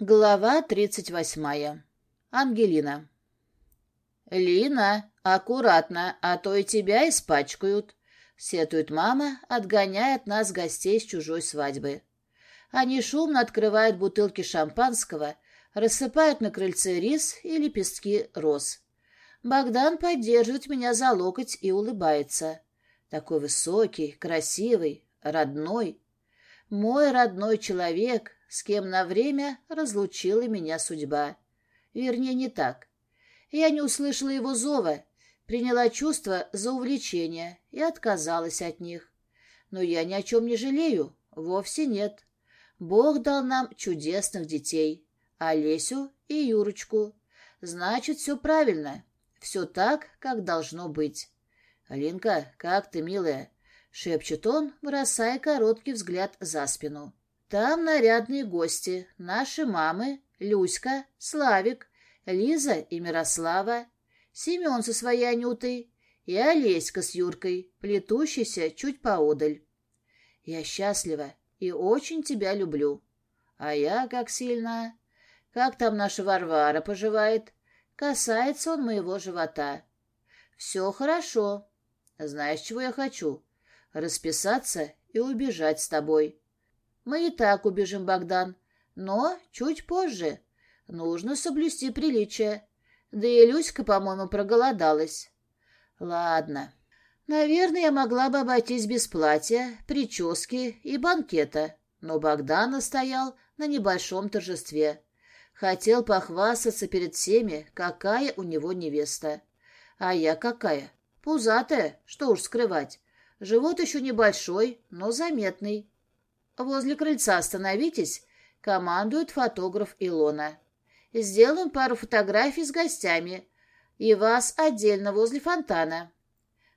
Глава тридцать восьмая. Ангелина. «Лина, аккуратно, а то и тебя испачкают», — сетует мама, отгоняя от нас гостей с чужой свадьбы. Они шумно открывают бутылки шампанского, рассыпают на крыльце рис и лепестки роз. Богдан поддерживает меня за локоть и улыбается. Такой высокий, красивый, родной. Мой родной человек, с кем на время разлучила меня судьба. Вернее, не так. Я не услышала его зова, приняла чувства за увлечение и отказалась от них. Но я ни о чем не жалею, вовсе нет. Бог дал нам чудесных детей, Олесю и Юрочку. Значит, все правильно, все так, как должно быть. «Алинка, как ты, милая?» — шепчет он, бросая короткий взгляд за спину. Там нарядные гости, наши мамы, Люська, Славик, Лиза и Мирослава, Семен со своей Анютой и Олеська с Юркой, плетущийся чуть поодаль. Я счастлива и очень тебя люблю. А я как сильно. Как там наша Варвара поживает? Касается он моего живота. Все хорошо. Знаешь, чего я хочу? Расписаться и убежать с тобой. Мы и так убежим, Богдан, но чуть позже. Нужно соблюсти приличие. Да и Люська, по-моему, проголодалась. Ладно. Наверное, я могла бы обойтись без платья, прически и банкета, но Богдан настоял на небольшом торжестве. Хотел похвастаться перед всеми, какая у него невеста. А я какая? Пузатая, что уж скрывать. Живот еще небольшой, но заметный. «Возле крыльца остановитесь», — командует фотограф Илона. «Сделаем пару фотографий с гостями. И вас отдельно возле фонтана».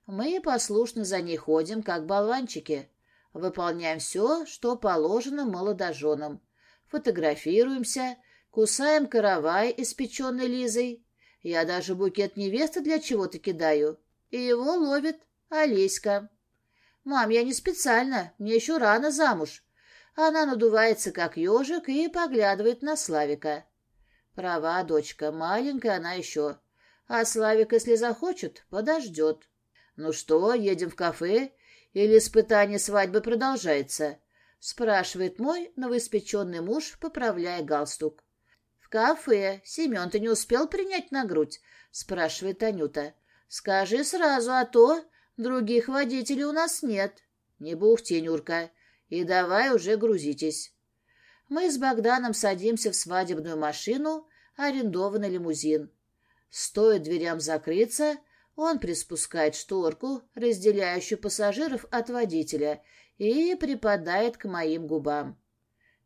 Мы послушно за ней ходим, как болванчики. Выполняем все, что положено молодоженам. Фотографируемся, кусаем каравай, испеченный Лизой. Я даже букет невесты для чего-то кидаю. И его ловит Олеська. «Мам, я не специально, мне еще рано замуж», она надувается, как ежик, и поглядывает на Славика. Права, дочка, маленькая она еще. А Славик, если захочет, подождет. Ну что, едем в кафе? Или испытание свадьбы продолжается? Спрашивает мой новоиспеченный муж, поправляя галстук. В кафе. Семен, ты не успел принять на грудь? Спрашивает Анюта. Скажи сразу, а то других водителей у нас нет. Не бухти, Нюрка. И давай уже грузитесь. Мы с Богданом садимся в свадебную машину, арендованный лимузин. Стоит дверям закрыться, он приспускает шторку, разделяющую пассажиров от водителя, и припадает к моим губам.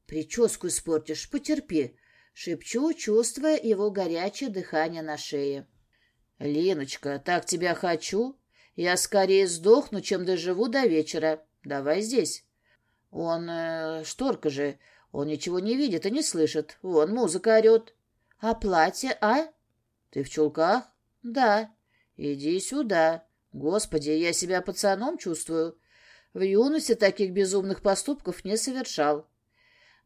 «Прическу испортишь, потерпи», — шепчу, чувствуя его горячее дыхание на шее. «Линочка, так тебя хочу. Я скорее сдохну, чем доживу до вечера. Давай здесь». Он... Э, шторка же. Он ничего не видит и не слышит. Вон музыка орет. А платье, а? Ты в чулках? Да. Иди сюда. Господи, я себя пацаном чувствую. В юности таких безумных поступков не совершал.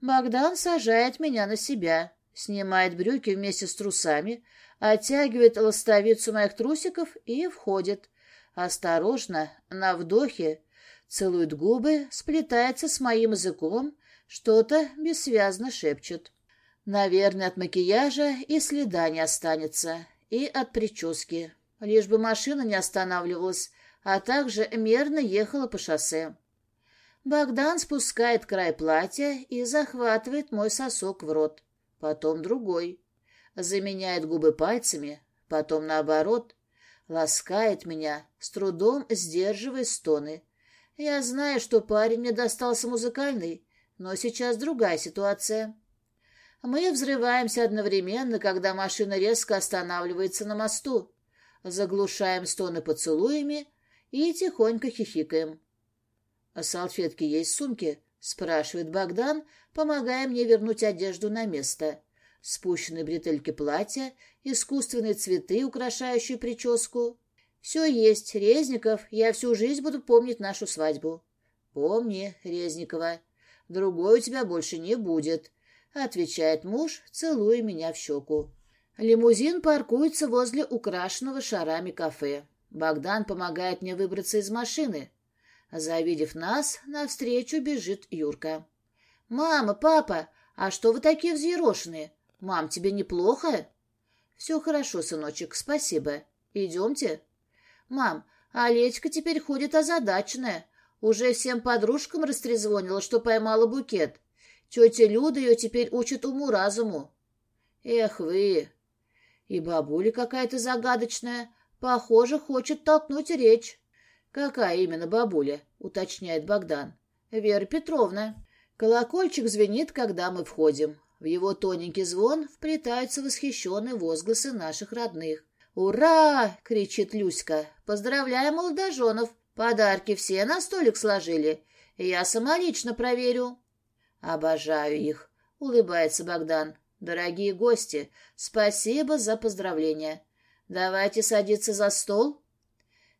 Богдан сажает меня на себя, снимает брюки вместе с трусами, оттягивает ластовицу моих трусиков и входит. Осторожно, на вдохе, целует губы, сплетается с моим языком, что-то бессвязно шепчет. Наверное, от макияжа и следа не останется, и от прически. Лишь бы машина не останавливалась, а также мерно ехала по шоссе. Богдан спускает край платья и захватывает мой сосок в рот, потом другой. Заменяет губы пальцами, потом наоборот. Ласкает меня, с трудом сдерживая стоны, я знаю, что парень мне достался музыкальный, но сейчас другая ситуация. Мы взрываемся одновременно, когда машина резко останавливается на мосту. Заглушаем стоны поцелуями и тихонько хихикаем. «А салфетки есть в сумке?» — спрашивает Богдан, помогая мне вернуть одежду на место. Спущенные бретельки платья, искусственные цветы, украшающие прическу. Все есть, Резников, я всю жизнь буду помнить нашу свадьбу. Помни, Резникова, другой у тебя больше не будет. отвечает муж, целуя меня в щеку. Лимузин паркуется возле украшенного шарами кафе. Богдан помогает мне выбраться из машины. Завидев нас, навстречу бежит Юрка. «Мама, папа, а что вы такие взъерошенные? Мам, тебе неплохо?» «Все хорошо, сыночек, спасибо. Идемте». «Мам, а Лечка теперь ходит озадаченная. Уже всем подружкам растрезвонила, что поймала букет. Тетя Люда ее теперь учит уму-разуму». «Эх вы!» И бабуля какая-то загадочная. Похоже, хочет толкнуть речь. «Какая именно бабуля?» — уточняет Богдан. «Вера Петровна». Колокольчик звенит, когда мы входим. В его тоненький звон вплетаются восхищенные возгласы наших родных. «Ура!» — кричит Люська. «Поздравляем молодоженов! Подарки все на столик сложили. Я самолично проверю». «Обожаю их!» — улыбается Богдан. «Дорогие гости, спасибо за поздравления. Давайте садиться за стол».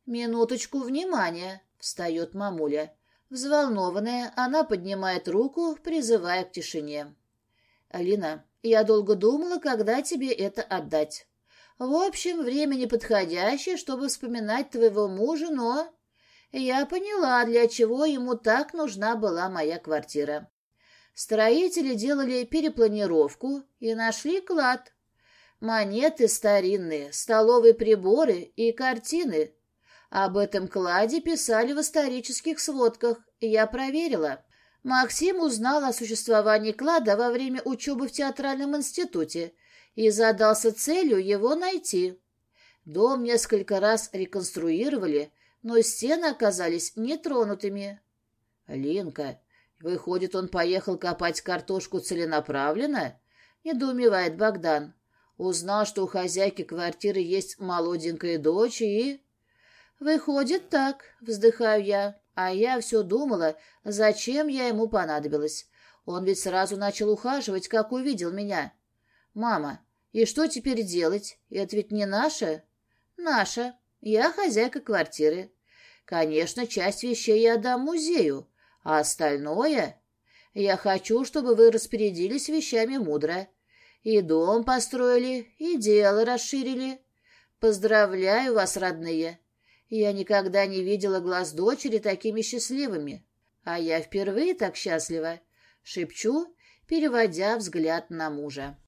«Минуточку внимания!» — встает мамуля. Взволнованная, она поднимает руку, призывая к тишине. «Алина, я долго думала, когда тебе это отдать. В общем, время неподходящее, чтобы вспоминать твоего мужа, но...» Я поняла, для чего ему так нужна была моя квартира. Строители делали перепланировку и нашли клад. Монеты старинные, столовые приборы и картины, об этом кладе писали в исторических сводках, я проверила. Максим узнал о существовании клада во время учебы в театральном институте и задался целью его найти. Дом несколько раз реконструировали, но стены оказались нетронутыми. «Линка, выходит, он поехал копать картошку целенаправленно?» — недоумевает Богдан. Узнал, что у хозяйки квартиры есть молоденькая дочь и... «Выходит так», — вздыхаю я, а я все думала, зачем я ему понадобилась. Он ведь сразу начал ухаживать, как увидел меня. «Мама, и что теперь делать? Это ведь не наше?» «Наша. Я хозяйка квартиры. Конечно, часть вещей я отдам музею, а остальное...» «Я хочу, чтобы вы распорядились вещами мудро. И дом построили, и дело расширили. Поздравляю вас, родные!» Я никогда не видела глаз дочери такими счастливыми. А я впервые так счастлива, шепчу, переводя взгляд на мужа.